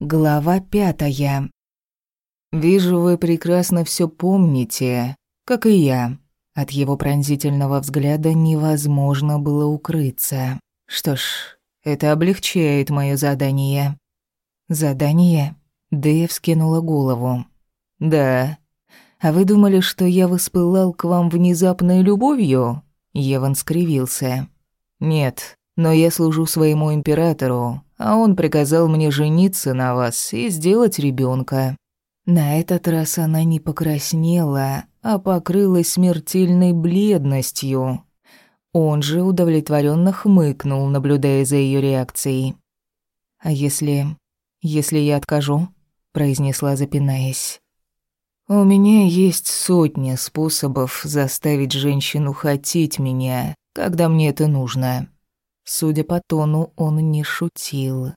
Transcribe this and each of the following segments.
Глава пятая. «Вижу, вы прекрасно все помните, как и я». От его пронзительного взгляда невозможно было укрыться. Что ж, это облегчает мое задание. «Задание?» Дэя вскинула голову. «Да. А вы думали, что я воспылал к вам внезапной любовью?» Еван скривился. «Нет, но я служу своему императору, а он приказал мне жениться на вас и сделать ребенка. На этот раз она не покраснела, а покрылась смертельной бледностью. Он же удовлетворенно хмыкнул, наблюдая за ее реакцией. «А если... если я откажу?» – произнесла, запинаясь. «У меня есть сотни способов заставить женщину хотеть меня, когда мне это нужно. Судя по тону, он не шутил.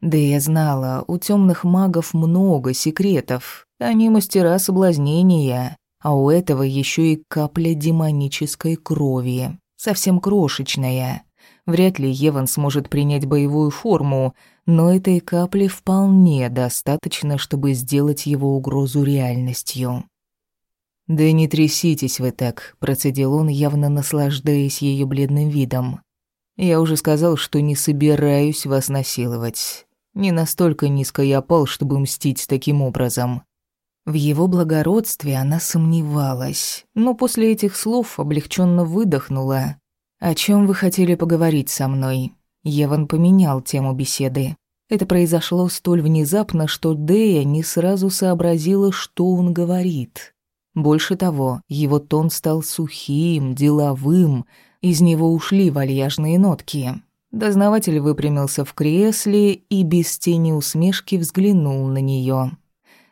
Да я знала, у темных магов много секретов. Они мастера соблазнения, а у этого еще и капля демонической крови, совсем крошечная. Вряд ли Еван сможет принять боевую форму, но этой капли вполне достаточно, чтобы сделать его угрозу реальностью. «Да не тряситесь вы так», — процедил он, явно наслаждаясь ее бледным видом. Я уже сказал, что не собираюсь вас насиловать. Не настолько низко я пал, чтобы мстить таким образом». В его благородстве она сомневалась, но после этих слов облегченно выдохнула. «О чем вы хотели поговорить со мной?» Еван поменял тему беседы. Это произошло столь внезапно, что Дея не сразу сообразила, что он говорит. Больше того, его тон стал сухим, деловым, из него ушли вальяжные нотки. Дознаватель выпрямился в кресле и без тени усмешки взглянул на нее.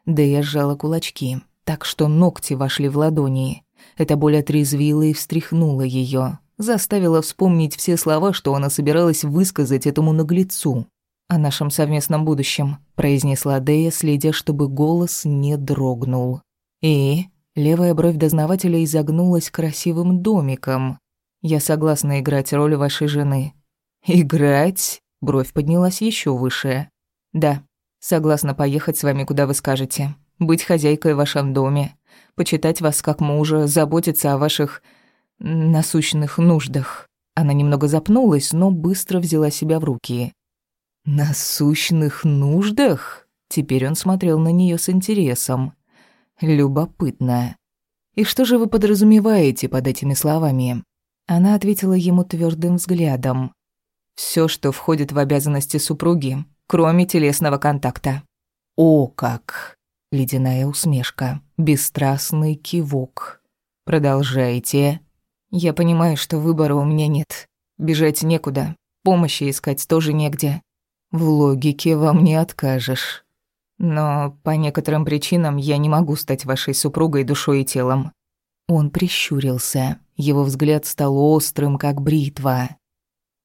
Да я сжала кулачки, так что ногти вошли в ладони. Эта боль отрезвила и встряхнула ее, заставила вспомнить все слова, что она собиралась высказать этому наглецу. «О нашем совместном будущем», — произнесла Дея, следя, чтобы голос не дрогнул. И левая бровь дознавателя изогнулась красивым домиком, я согласна играть роль вашей жены». «Играть?» — бровь поднялась еще выше. «Да, согласна поехать с вами, куда вы скажете. Быть хозяйкой в вашем доме, почитать вас как мужа, заботиться о ваших насущных нуждах». Она немного запнулась, но быстро взяла себя в руки. «Насущных нуждах?» Теперь он смотрел на нее с интересом. «Любопытно. И что же вы подразумеваете под этими словами?» Она ответила ему твердым взглядом. Все, что входит в обязанности супруги, кроме телесного контакта. О, как! Ледяная усмешка, бесстрастный кивок. Продолжайте. Я понимаю, что выбора у меня нет. Бежать некуда, помощи искать тоже негде. В логике вам не откажешь. Но по некоторым причинам я не могу стать вашей супругой душой и телом. Он прищурился. Его взгляд стал острым, как бритва.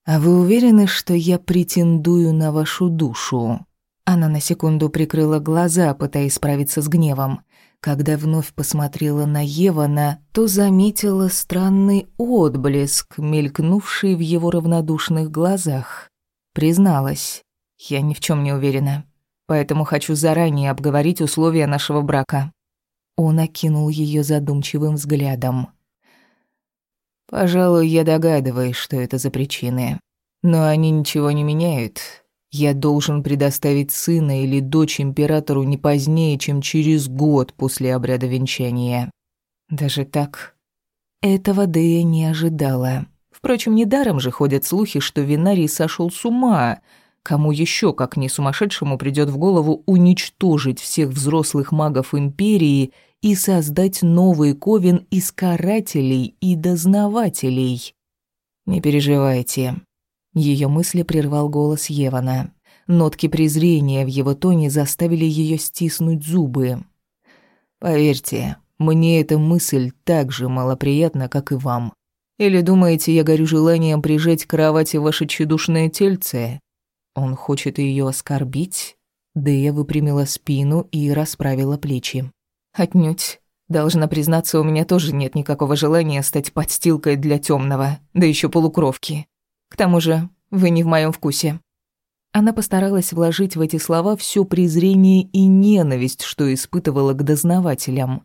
«А вы уверены, что я претендую на вашу душу?» Она на секунду прикрыла глаза, пытаясь справиться с гневом. Когда вновь посмотрела на Евана, то заметила странный отблеск, мелькнувший в его равнодушных глазах. Призналась, я ни в чем не уверена, поэтому хочу заранее обговорить условия нашего брака. Он окинул ее задумчивым взглядом. «Пожалуй, я догадываюсь, что это за причины. Но они ничего не меняют. Я должен предоставить сына или дочь императору не позднее, чем через год после обряда венчания. Даже так? Этого Дея не ожидала. Впрочем, недаром же ходят слухи, что Винарий сошел с ума. Кому еще, как не сумасшедшему, придет в голову уничтожить всех взрослых магов Империи и создать новый ковен из карателей и дознавателей. Не переживайте. Ее мысли прервал голос Евана. Нотки презрения в его тоне заставили ее стиснуть зубы. Поверьте, мне эта мысль так же малоприятна, как и вам. Или думаете, я горю желанием прижать к кровати ваше чудушное тельце? Он хочет ее оскорбить? Дэя выпрямила спину и расправила плечи. Отнюдь. Должна признаться, у меня тоже нет никакого желания стать подстилкой для темного, да еще полукровки. К тому же, вы не в моем вкусе. Она постаралась вложить в эти слова все презрение и ненависть, что испытывала к дознавателям.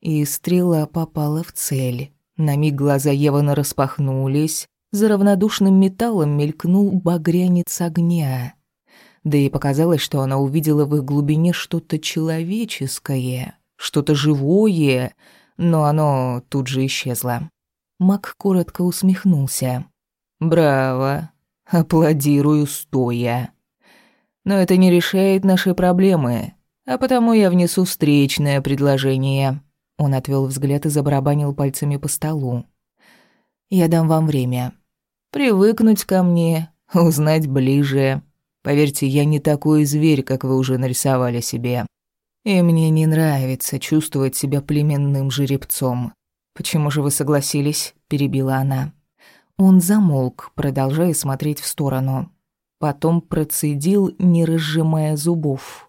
И стрела попала в цель. На миг глаза Евана распахнулись, за равнодушным металлом мелькнул багрянец огня. Да и показалось, что она увидела в их глубине что-то человеческое, что-то живое, но оно тут же исчезло. Мак коротко усмехнулся. «Браво! Аплодирую стоя. Но это не решает наши проблемы, а потому я внесу встречное предложение». Он отвел взгляд и забарабанил пальцами по столу. «Я дам вам время. Привыкнуть ко мне, узнать ближе. Поверьте, я не такой зверь, как вы уже нарисовали себе. И мне не нравится чувствовать себя племенным жеребцом. Почему же вы согласились?» – перебила она. Он замолк, продолжая смотреть в сторону. Потом процедил, не разжимая зубов.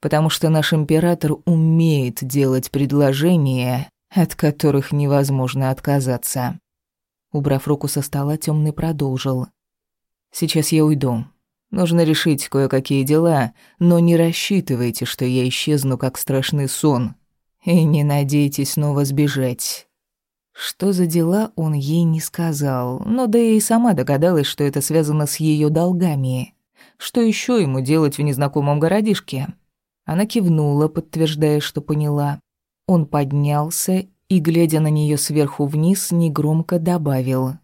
«Потому что наш император умеет делать предложения, от которых невозможно отказаться». Убрав руку со стола, темный продолжил. «Сейчас я уйду. Нужно решить кое-какие дела, но не рассчитывайте, что я исчезну как страшный сон. И не надейтесь снова сбежать. Что за дела, он ей не сказал, но да и сама догадалась, что это связано с ее долгами. Что еще ему делать в незнакомом городишке? Она кивнула, подтверждая, что поняла. Он поднялся и, глядя на нее сверху вниз, негромко добавил.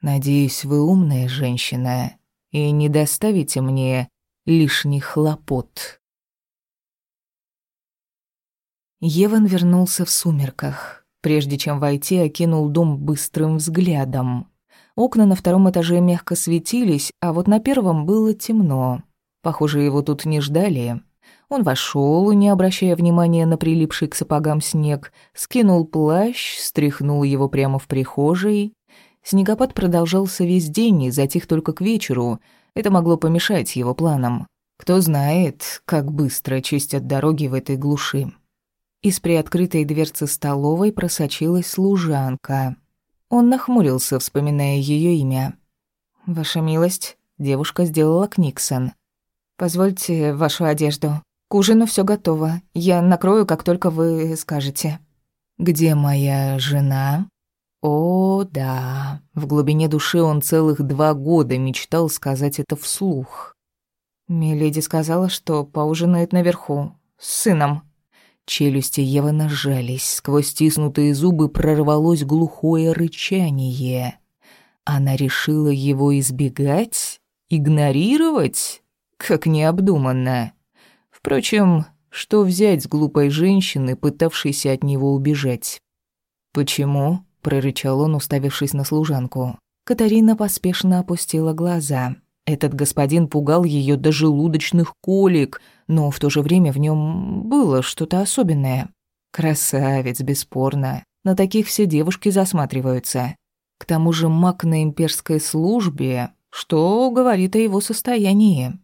«Надеюсь, вы умная женщина и не доставите мне лишних хлопот». Еван вернулся в сумерках. Прежде чем войти, окинул дом быстрым взглядом. Окна на втором этаже мягко светились, а вот на первом было темно. Похоже, его тут не ждали. Он вошел, не обращая внимания на прилипший к сапогам снег, скинул плащ, стряхнул его прямо в прихожей. Снегопад продолжался весь день и затих только к вечеру. Это могло помешать его планам. Кто знает, как быстро чистят дороги в этой глуши. Из приоткрытой дверцы столовой просочилась служанка. Он нахмурился, вспоминая ее имя. «Ваша милость», — девушка сделала Книксон. «Позвольте вашу одежду. К ужину все готово. Я накрою, как только вы скажете». «Где моя жена?» О, да. В глубине души он целых два года мечтал сказать это вслух. Миледи сказала, что поужинает наверху с сыном. Челюсти Евы нажались, сквозь стиснутые зубы прорвалось глухое рычание. Она решила его избегать? Игнорировать? Как необдуманно. Впрочем, что взять с глупой женщины, пытавшейся от него убежать? «Почему?» — прорычал он, уставившись на служанку. Катарина поспешно опустила глаза. Этот господин пугал ее до желудочных колик, но в то же время в нем было что-то особенное. Красавец, бесспорно. На таких все девушки засматриваются. К тому же маг на имперской службе, что говорит о его состоянии.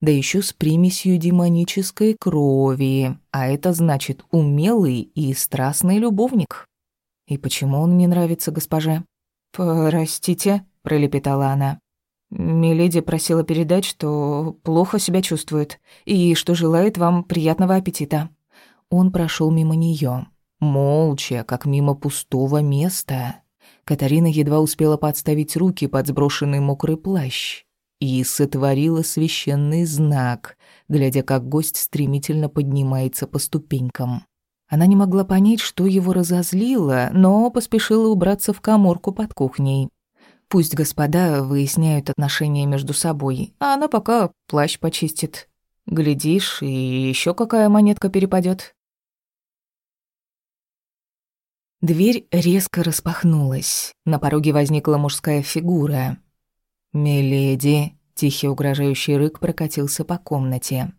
Да еще с примесью демонической крови, а это значит умелый и страстный любовник. И почему он не нравится госпоже? «Простите», — пролепетала она. Миледи просила передать, что плохо себя чувствует и что желает вам приятного аппетита. Он прошел мимо нее, молча, как мимо пустого места. Катарина едва успела подставить руки под сброшенный мокрый плащ и сотворила священный знак, глядя, как гость стремительно поднимается по ступенькам. Она не могла понять, что его разозлило, но поспешила убраться в каморку под кухней. Пусть господа выясняют отношения между собой, а она пока плащ почистит. Глядишь, и еще какая монетка перепадет. Дверь резко распахнулась. На пороге возникла мужская фигура. «Миледи», — тихий угрожающий рык прокатился по комнате.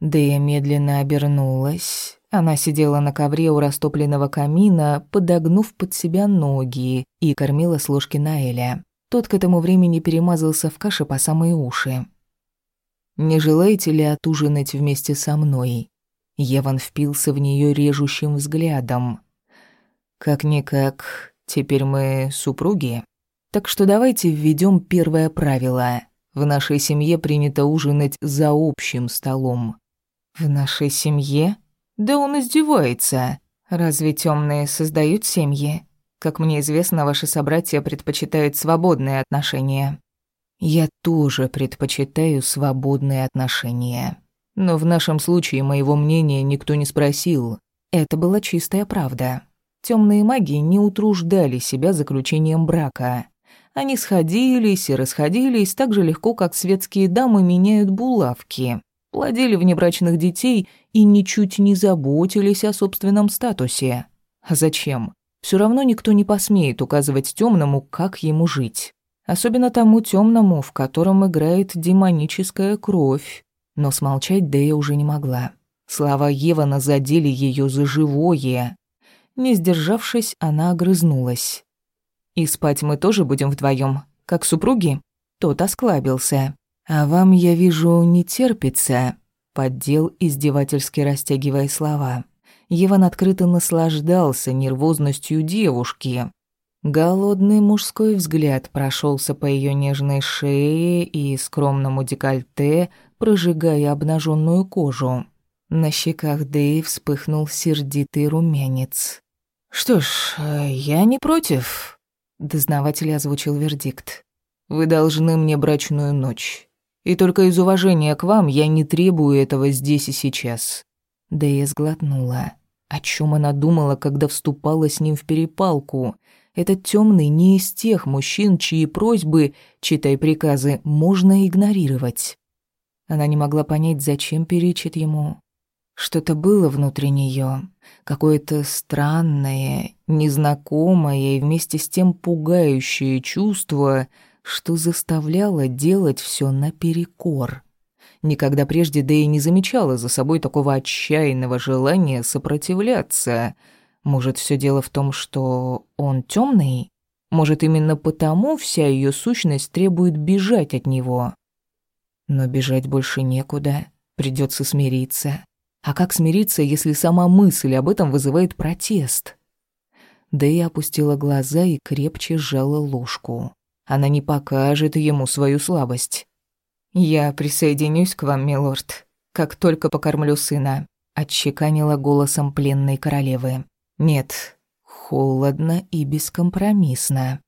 Дэя медленно обернулась. Она сидела на ковре у растопленного камина, подогнув под себя ноги, и кормила с ложки Наэля. Тот к этому времени перемазался в каше по самые уши. «Не желаете ли отужинать вместе со мной?» Еван впился в нее режущим взглядом. «Как-никак, теперь мы супруги. Так что давайте введем первое правило. В нашей семье принято ужинать за общим столом». «В нашей семье?» «Да он издевается. Разве темные создают семьи? Как мне известно, ваши собратья предпочитают свободные отношения». «Я тоже предпочитаю свободные отношения. Но в нашем случае моего мнения никто не спросил. Это была чистая правда. Темные маги не утруждали себя заключением брака. Они сходились и расходились так же легко, как светские дамы меняют булавки. Плодили внебрачных детей и ничуть не заботились о собственном статусе. А зачем? Все равно никто не посмеет указывать темному, как ему жить. Особенно тому темному, в котором играет демоническая кровь. Но смолчать Дэя уже не могла. Слова Евана задели ее за живое. Не сдержавшись, она огрызнулась. «И спать мы тоже будем вдвоем, как супруги?» Тот осклабился. «А вам, я вижу, не терпится», — поддел, издевательски растягивая слова. Еван открыто наслаждался нервозностью девушки. Голодный мужской взгляд прошелся по ее нежной шее и скромному декольте, прожигая обнаженную кожу. На щеках Дэи вспыхнул сердитый румянец. «Что ж, э, я не против», — дознаватель озвучил вердикт. «Вы должны мне брачную ночь. И только из уважения к вам я не требую этого здесь и сейчас». Дэя сглотнула. О чем она думала, когда вступала с ним в перепалку? Этот темный не из тех мужчин, чьи просьбы, читай приказы, можно игнорировать. Она не могла понять, зачем перечит ему. Что-то было внутри нее, какое-то странное, незнакомое и вместе с тем пугающее чувство, что заставляло делать все наперекор. Никогда прежде Дэя не замечала за собой такого отчаянного желания сопротивляться. Может, все дело в том, что он темный? Может, именно потому вся ее сущность требует бежать от него? Но бежать больше некуда, придется смириться. А как смириться, если сама мысль об этом вызывает протест? Да опустила глаза и крепче сжала ложку. Она не покажет ему свою слабость. «Я присоединюсь к вам, милорд, как только покормлю сына», — отчеканила голосом пленной королевы. «Нет, холодно и бескомпромиссно.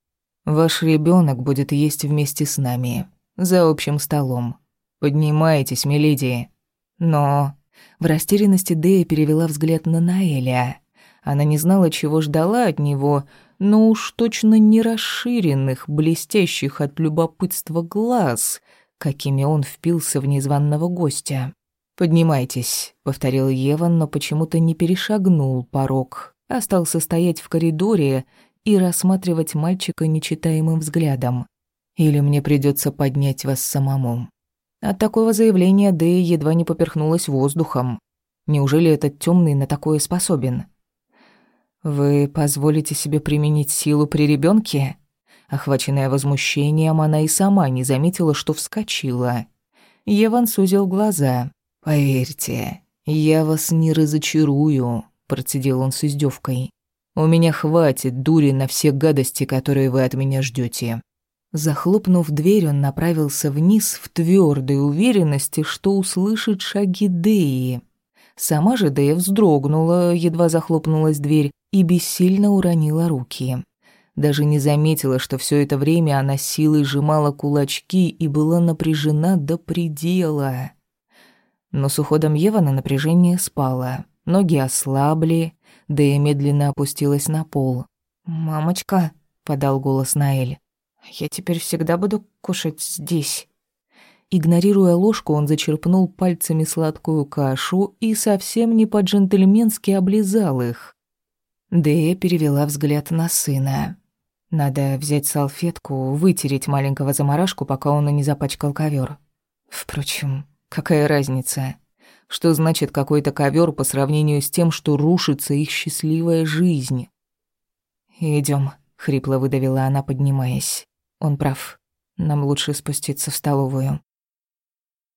Ваш ребенок будет есть вместе с нами, за общим столом. Поднимайтесь, миледи. Но в растерянности Дея перевела взгляд на Наэля. Она не знала, чего ждала от него, но уж точно не расширенных, блестящих от любопытства глаз, какими он впился в незваного гостя. «Поднимайтесь», — повторил Еван, но почему-то не перешагнул порог, остался стоять в коридоре и рассматривать мальчика нечитаемым взглядом. «Или мне придется поднять вас самому». От такого заявления Дэя едва не поперхнулась воздухом. Неужели этот темный на такое способен? «Вы позволите себе применить силу при ребенке? Охваченная возмущением, она и сама не заметила, что вскочила. Еван сузил глаза. «Поверьте, я вас не разочарую», — процедил он с издевкой. «У меня хватит дури на все гадости, которые вы от меня ждете. Захлопнув дверь, он направился вниз в твердой уверенности, что услышит шаги Деи. Сама же Дея вздрогнула, едва захлопнулась дверь, и бессильно уронила руки. Даже не заметила, что все это время она силой сжимала кулачки и была напряжена до предела. Но с уходом Ева на напряжение спала. Ноги ослабли, Дея медленно опустилась на пол. «Мамочка», — подал голос Наэль. Я теперь всегда буду кушать здесь. Игнорируя ложку, он зачерпнул пальцами сладкую кашу и совсем не по-джентльменски облизал их. Дэя перевела взгляд на сына. Надо взять салфетку, вытереть маленького заморашку, пока он не запачкал ковер. Впрочем, какая разница? Что значит какой-то ковер по сравнению с тем, что рушится их счастливая жизнь? Идем, хрипло выдавила она, поднимаясь. Он прав. Нам лучше спуститься в столовую.